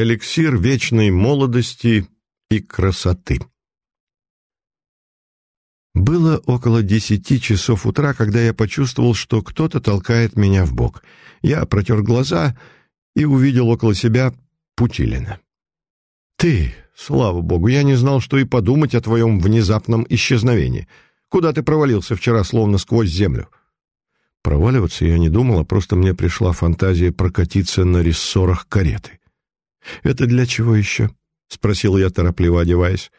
Эликсир вечной молодости и красоты. Было около десяти часов утра, когда я почувствовал, что кто-то толкает меня в бок. Я протер глаза и увидел около себя Путилина. «Ты, слава богу, я не знал, что и подумать о твоем внезапном исчезновении. Куда ты провалился вчера, словно сквозь землю?» Проваливаться я не думал, а просто мне пришла фантазия прокатиться на рессорах кареты. «Это для чего еще?» — спросил я, торопливо одеваясь.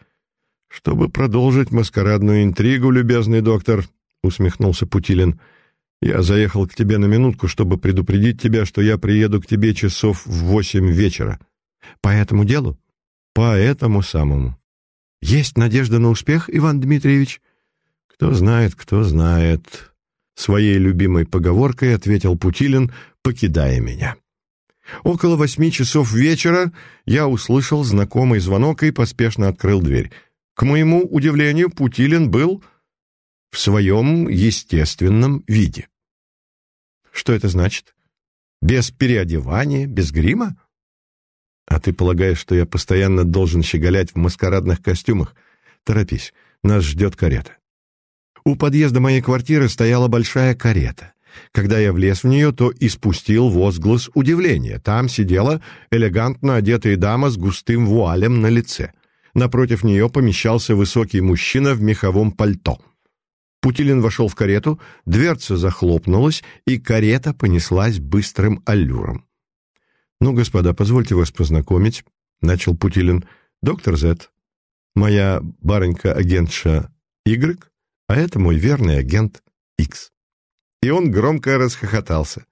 «Чтобы продолжить маскарадную интригу, любезный доктор», — усмехнулся Путилин. «Я заехал к тебе на минутку, чтобы предупредить тебя, что я приеду к тебе часов в восемь вечера. По этому делу?» «По этому самому». «Есть надежда на успех, Иван Дмитриевич?» «Кто знает, кто знает», — своей любимой поговоркой ответил Путилин, покидая меня. Около восьми часов вечера я услышал знакомый звонок и поспешно открыл дверь. К моему удивлению, Путилин был в своем естественном виде. Что это значит? Без переодевания, без грима? А ты полагаешь, что я постоянно должен щеголять в маскарадных костюмах? Торопись, нас ждет карета. У подъезда моей квартиры стояла большая карета. Когда я влез в нее, то испустил возглас удивления. Там сидела элегантно одетая дама с густым вуалем на лице. Напротив нее помещался высокий мужчина в меховом пальто. Путилин вошел в карету, дверца захлопнулась, и карета понеслась быстрым аллюром. «Ну, господа, позвольте вас познакомить», — начал Путилин. «Доктор Зет, моя барынька-агентша Y, а это мой верный агент X». И он громко расхохотался.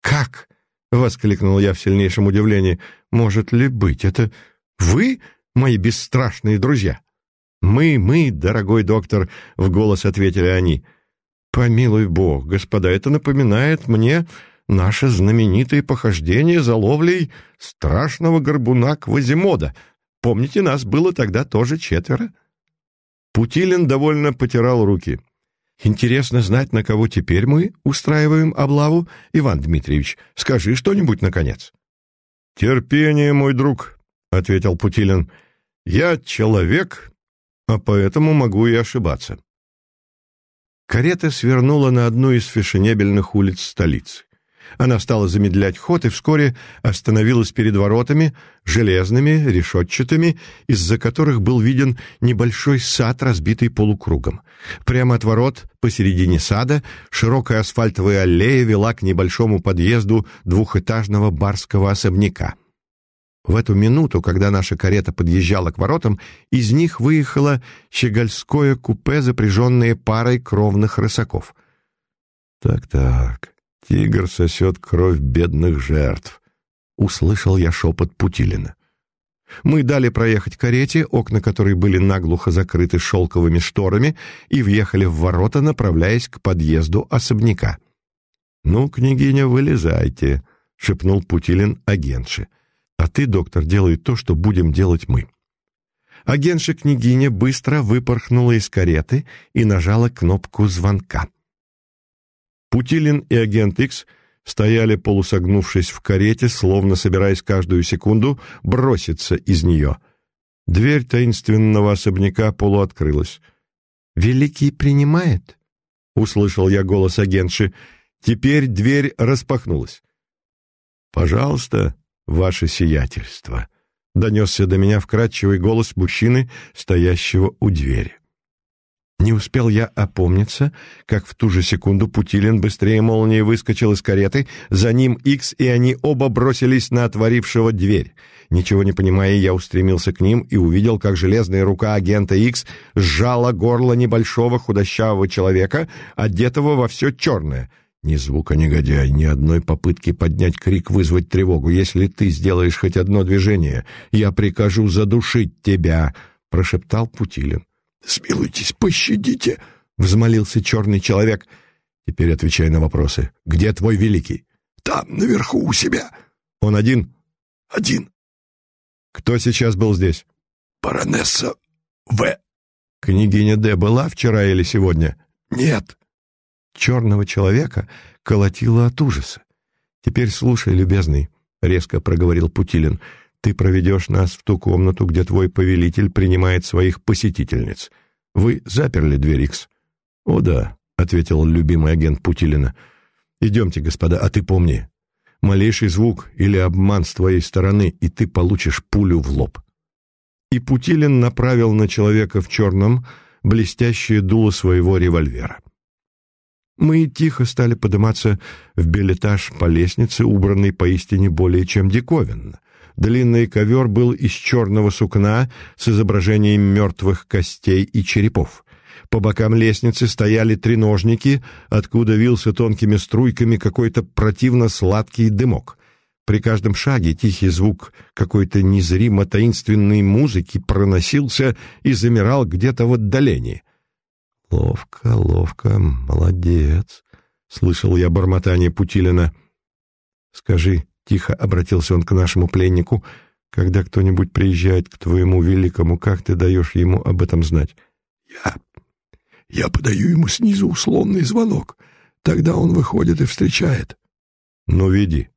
«Как?» — воскликнул я в сильнейшем удивлении. «Может ли быть? Это вы, мои бесстрашные друзья?» «Мы, мы, дорогой доктор», — в голос ответили они. «Помилуй бог, господа, это напоминает мне наше знаменитое похождение за ловлей страшного горбуна Квазимода. Помните, нас было тогда тоже четверо?» Путилин довольно потирал руки. Интересно знать, на кого теперь мы устраиваем облаву, Иван Дмитриевич. Скажи что-нибудь, наконец. «Терпение, мой друг», — ответил Путилин. «Я человек, а поэтому могу и ошибаться». Карета свернула на одну из фешенебельных улиц столицы. Она стала замедлять ход и вскоре остановилась перед воротами, железными, решетчатыми, из-за которых был виден небольшой сад, разбитый полукругом. Прямо от ворот, посередине сада, широкая асфальтовая аллея вела к небольшому подъезду двухэтажного барского особняка. В эту минуту, когда наша карета подъезжала к воротам, из них выехало щегольское купе, запряженное парой кровных рысаков. «Так-так, Тигр сосет кровь бедных жертв. Услышал я шепот Путилина. Мы дали проехать карете, окна которой были наглухо закрыты шелковыми шторами, и въехали в ворота, направляясь к подъезду особняка. «Ну, княгиня, вылезайте», — шепнул Путилин агентше. «А ты, доктор, делай то, что будем делать мы». Агентша-княгиня быстро выпорхнула из кареты и нажала кнопку звонка. Путилин и агент Икс стояли полусогнувшись в карете, словно собираясь каждую секунду броситься из нее. Дверь таинственного особняка полуоткрылась. «Великий принимает?» — услышал я голос агентши. Теперь дверь распахнулась. «Пожалуйста, ваше сиятельство», — донесся до меня вкрадчивый голос мужчины, стоящего у двери. Не успел я опомниться, как в ту же секунду Путилин быстрее молнии выскочил из кареты, за ним Икс, и они оба бросились на отворившего дверь. Ничего не понимая, я устремился к ним и увидел, как железная рука агента Икс сжала горло небольшого худощавого человека, одетого во все черное. Ни звука, негодяй, ни одной попытки поднять крик, вызвать тревогу. Если ты сделаешь хоть одно движение, я прикажу задушить тебя, — прошептал Путилин. «Смилуйтесь, пощадите!» — взмолился черный человек. «Теперь отвечай на вопросы. Где твой великий?» «Там, наверху, у себя». «Он один?» «Один». «Кто сейчас был здесь?» «Баронесса В». «Княгиня Д. была вчера или сегодня?» «Нет». Черного человека колотило от ужаса. «Теперь слушай, любезный», — резко проговорил Путилин, — Ты проведешь нас в ту комнату, где твой повелитель принимает своих посетительниц. Вы заперли дверь, Икс?» «О да», — ответил любимый агент Путилина. «Идемте, господа, а ты помни, малейший звук или обман с твоей стороны, и ты получишь пулю в лоб». И Путилин направил на человека в черном блестящее дуло своего револьвера. Мы тихо стали подниматься в билетаж по лестнице, убранной поистине более чем диковинно. Длинный ковер был из черного сукна с изображением мертвых костей и черепов. По бокам лестницы стояли треножники, откуда вился тонкими струйками какой-то противно сладкий дымок. При каждом шаге тихий звук какой-то незримо таинственной музыки проносился и замирал где-то в отдалении. «Ловко, ловко, молодец», — слышал я бормотание Путилина. «Скажи, — тихо обратился он к нашему пленнику, — когда кто-нибудь приезжает к твоему великому, как ты даешь ему об этом знать?» «Я... я подаю ему снизу условный звонок. Тогда он выходит и встречает». «Ну, веди».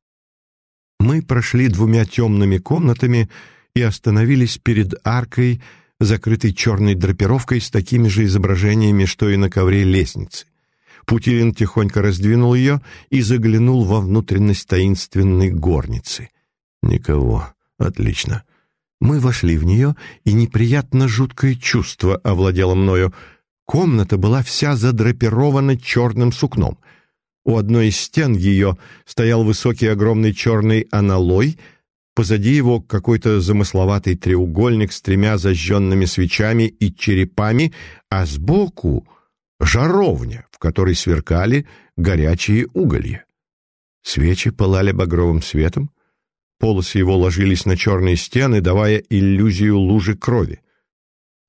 Мы прошли двумя темными комнатами и остановились перед аркой, закрытой черной драпировкой с такими же изображениями, что и на ковре лестницы. Путилин тихонько раздвинул ее и заглянул во внутренность таинственной горницы. Никого. Отлично. Мы вошли в нее, и неприятно жуткое чувство овладело мною. Комната была вся задрапирована черным сукном. У одной из стен ее стоял высокий огромный черный аналой — Позади его какой-то замысловатый треугольник с тремя зажженными свечами и черепами, а сбоку — жаровня, в которой сверкали горячие уголья. Свечи пылали багровым светом, полосы его ложились на черные стены, давая иллюзию лужи крови.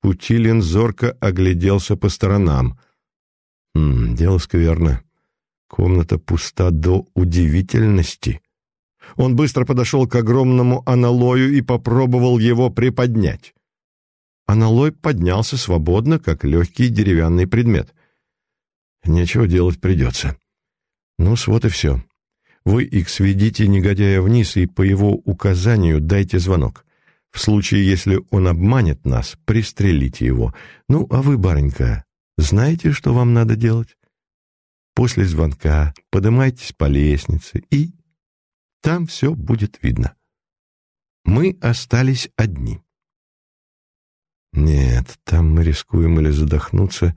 Путилин зорко огляделся по сторонам. «Хм, дело скверно. Комната пуста до удивительности». Он быстро подошел к огромному аналою и попробовал его приподнять. Аналой поднялся свободно, как легкий деревянный предмет. Нечего делать придется. ну вот и все. Вы их сведите негодяя вниз и по его указанию дайте звонок. В случае, если он обманет нас, пристрелите его. Ну, а вы, барынька, знаете, что вам надо делать? После звонка поднимайтесь по лестнице и там все будет видно. Мы остались одни. «Нет, там мы рискуем или задохнуться,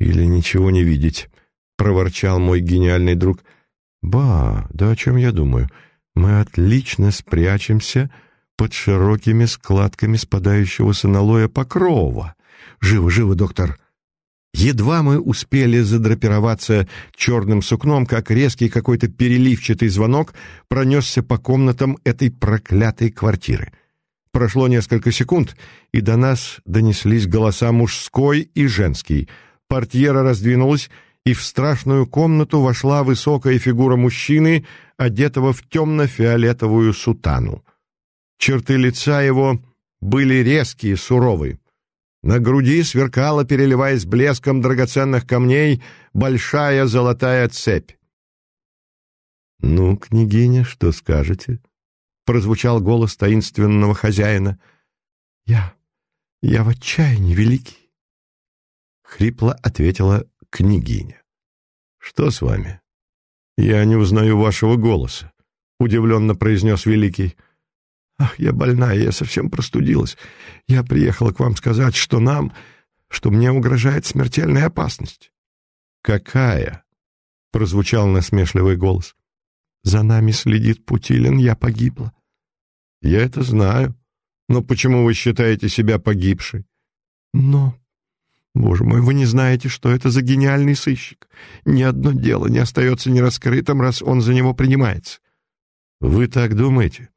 или ничего не видеть», — проворчал мой гениальный друг. «Ба, да о чем я думаю? Мы отлично спрячемся под широкими складками спадающего с аналоя покрова. Живо, живо, доктор!» Едва мы успели задрапироваться черным сукном, как резкий какой-то переливчатый звонок пронесся по комнатам этой проклятой квартиры. Прошло несколько секунд, и до нас донеслись голоса мужской и женский. Портьера раздвинулась, и в страшную комнату вошла высокая фигура мужчины, одетого в темно-фиолетовую сутану. Черты лица его были резкие, суровые. На груди сверкала, переливаясь блеском драгоценных камней, большая золотая цепь. «Ну, княгиня, что скажете?» — прозвучал голос таинственного хозяина. «Я... я в отчаянии, великий!» — хрипло ответила княгиня. «Что с вами? Я не узнаю вашего голоса», — удивленно произнес великий. «Ах, я больная, я совсем простудилась. Я приехала к вам сказать, что нам, что мне угрожает смертельная опасность». «Какая?» — прозвучал насмешливый голос. «За нами следит Путилин, я погибла». «Я это знаю. Но почему вы считаете себя погибшей?» «Но, боже мой, вы не знаете, что это за гениальный сыщик. Ни одно дело не остается нераскрытым, раз он за него принимается». «Вы так думаете?»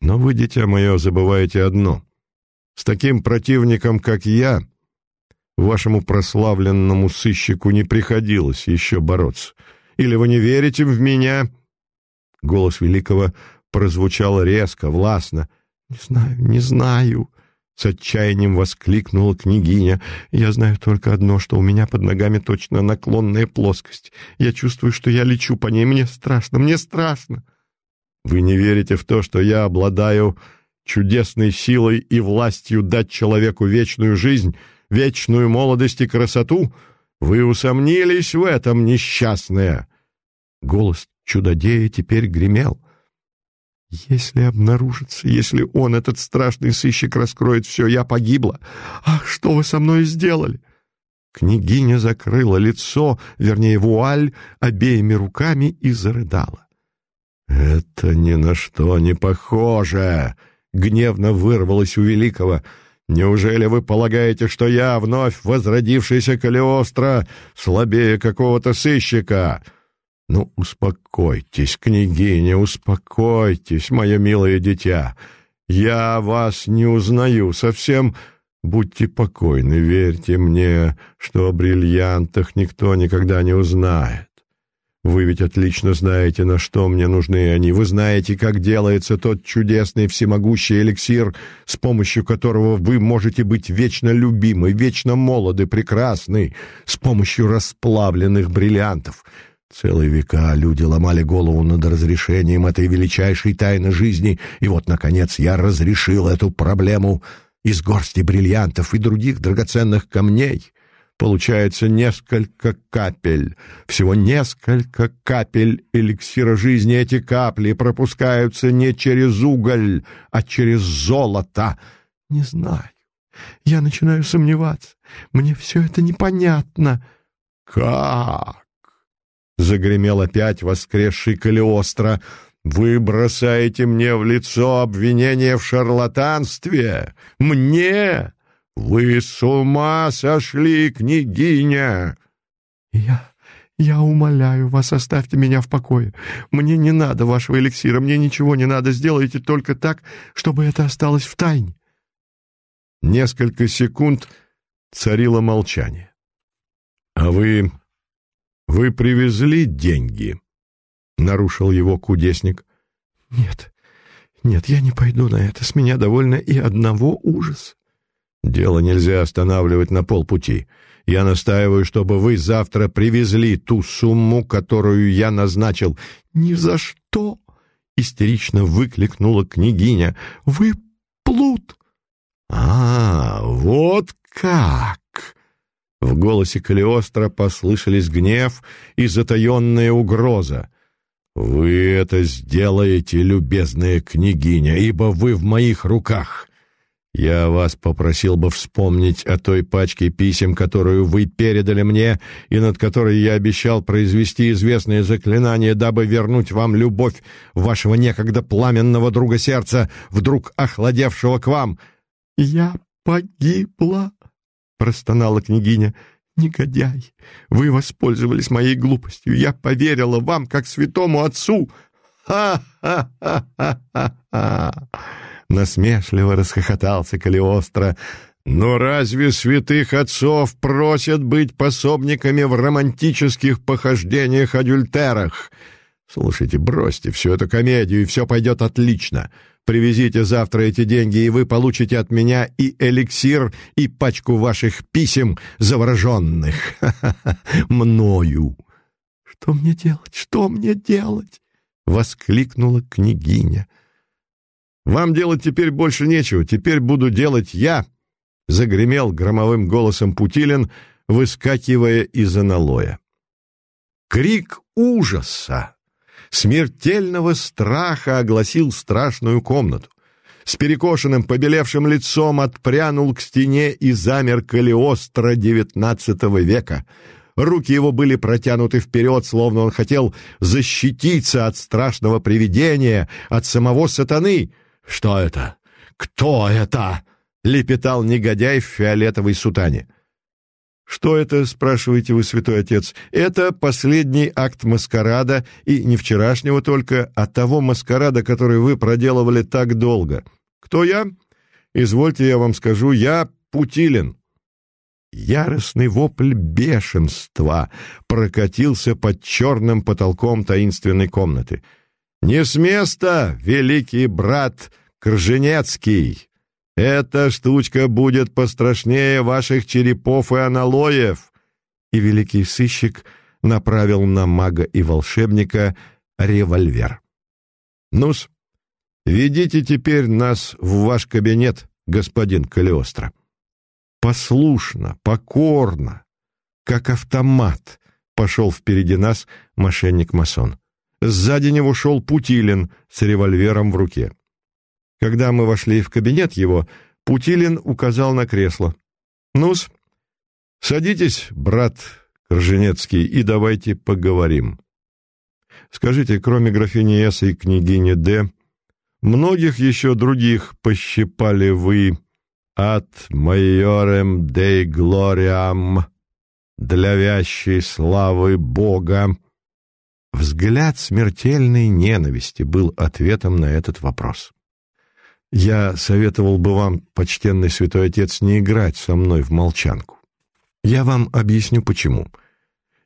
Но вы, дитя мое, забываете одно. С таким противником, как я, вашему прославленному сыщику не приходилось еще бороться. Или вы не верите в меня?» Голос Великого прозвучал резко, властно. «Не знаю, не знаю», — с отчаянием воскликнула княгиня. «Я знаю только одно, что у меня под ногами точно наклонная плоскость. Я чувствую, что я лечу по ней. Мне страшно, мне страшно». Вы не верите в то, что я обладаю чудесной силой и властью дать человеку вечную жизнь, вечную молодость и красоту? Вы усомнились в этом, несчастная!» Голос чудодея теперь гремел. «Если обнаружится, если он, этот страшный сыщик, раскроет все, я погибла. Ах, что вы со мной сделали?» Княгиня закрыла лицо, вернее, вуаль, обеими руками и зарыдала. «Это ни на что не похоже!» — гневно вырвалось у Великого. «Неужели вы полагаете, что я, вновь возродившийся Калиостро, слабее какого-то сыщика?» «Ну, успокойтесь, княгиня, успокойтесь, мое милое дитя. Я вас не узнаю, совсем будьте покойны, верьте мне, что о бриллиантах никто никогда не узнает. Вы ведь отлично знаете, на что мне нужны они. Вы знаете, как делается тот чудесный всемогущий эликсир, с помощью которого вы можете быть вечно любимы, вечно молоды, прекрасны, с помощью расплавленных бриллиантов». Целые века люди ломали голову над разрешением этой величайшей тайны жизни, и вот, наконец, я разрешил эту проблему из горсти бриллиантов и других драгоценных камней. Получается несколько капель, всего несколько капель эликсира жизни. Эти капли пропускаются не через уголь, а через золото. Не знаю. Я начинаю сомневаться. Мне все это непонятно. Как? — загремел опять воскресший Калиостро. «Вы бросаете мне в лицо обвинение в шарлатанстве? Мне? Вы с ума сошли, княгиня!» «Я... я умоляю вас, оставьте меня в покое. Мне не надо вашего эликсира, мне ничего не надо, сделайте только так, чтобы это осталось в тайне». Несколько секунд царило молчание. «А вы «Вы привезли деньги?» — нарушил его кудесник. «Нет, нет, я не пойду на это. С меня довольно и одного ужас». «Дело нельзя останавливать на полпути. Я настаиваю, чтобы вы завтра привезли ту сумму, которую я назначил». «Ни за что!» — истерично выкликнула княгиня. «Вы плут!» «А, вот как!» В голосе Калиостро послышались гнев и затаенная угроза. «Вы это сделаете, любезная княгиня, ибо вы в моих руках. Я вас попросил бы вспомнить о той пачке писем, которую вы передали мне, и над которой я обещал произвести известное заклинание, дабы вернуть вам любовь вашего некогда пламенного друга сердца, вдруг охладевшего к вам». «Я погибла», — простонала княгиня. «Негодяй! Вы воспользовались моей глупостью. Я поверила вам, как святому отцу!» «Ха-ха-ха-ха-ха!» Насмешливо расхохотался Калиостро. «Но разве святых отцов просят быть пособниками в романтических похождениях-адюльтерах? Слушайте, бросьте всю эту комедию, и все пойдет отлично. Привезите завтра эти деньги, и вы получите от меня и эликсир, и пачку ваших писем завороженных. Мною. Что мне делать? Что мне делать? Воскликнула княгиня. Вам делать теперь больше нечего, теперь буду делать я, загремел громовым голосом Путилин, выскакивая из аналоя. Крик ужаса смертельного страха огласил страшную комнату. С перекошенным, побелевшим лицом отпрянул к стене и замер Калиостро девятнадцатого века. Руки его были протянуты вперед, словно он хотел защититься от страшного привидения, от самого сатаны. «Что это? Кто это?» — лепетал негодяй в фиолетовой сутане. «Что это?» — спрашиваете вы, святой отец. «Это последний акт маскарада, и не вчерашнего только, а того маскарада, который вы проделывали так долго. Кто я? Извольте, я вам скажу, я Путилин». Яростный вопль бешенства прокатился под черным потолком таинственной комнаты. «Не с места, великий брат Крженецкий!» Эта штучка будет пострашнее ваших черепов и аналоев!» И великий сыщик направил на мага и волшебника револьвер. «Ну-с, Ведите теперь нас в ваш кабинет, господин Калиостро. Послушно, покорно, как автомат, пошел впереди нас мошенник-масон. Сзади него шел Путилин с револьвером в руке. Когда мы вошли в кабинет его, Путилин указал на кресло. «Ну-с, садитесь, брат Крженецкий, и давайте поговорим. Скажите, кроме графини С и княгини Д, многих еще других пощипали вы от майорем дей глориам для вящей славы Бога?» Взгляд смертельной ненависти был ответом на этот вопрос. Я советовал бы вам, почтенный святой отец, не играть со мной в молчанку. Я вам объясню почему.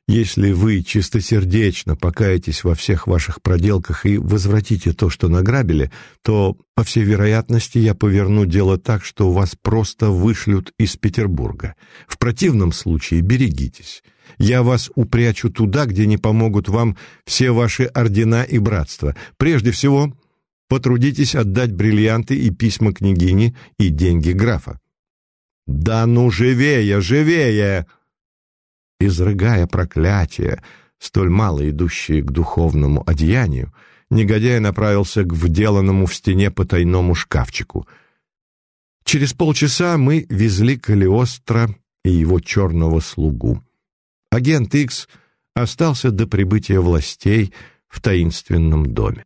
Если вы чистосердечно покаетесь во всех ваших проделках и возвратите то, что награбили, то, по всей вероятности, я поверну дело так, что вас просто вышлют из Петербурга. В противном случае берегитесь. Я вас упрячу туда, где не помогут вам все ваши ордена и братства. Прежде всего, Потрудитесь отдать бриллианты и письма княгини и деньги графа. Да ну живее, живее! Изрыгая проклятия, столь мало идущие к духовному одеянию, негодяй направился к вделанному в стене потайному шкафчику. Через полчаса мы везли Калиостро и его черного слугу. Агент Икс остался до прибытия властей в таинственном доме.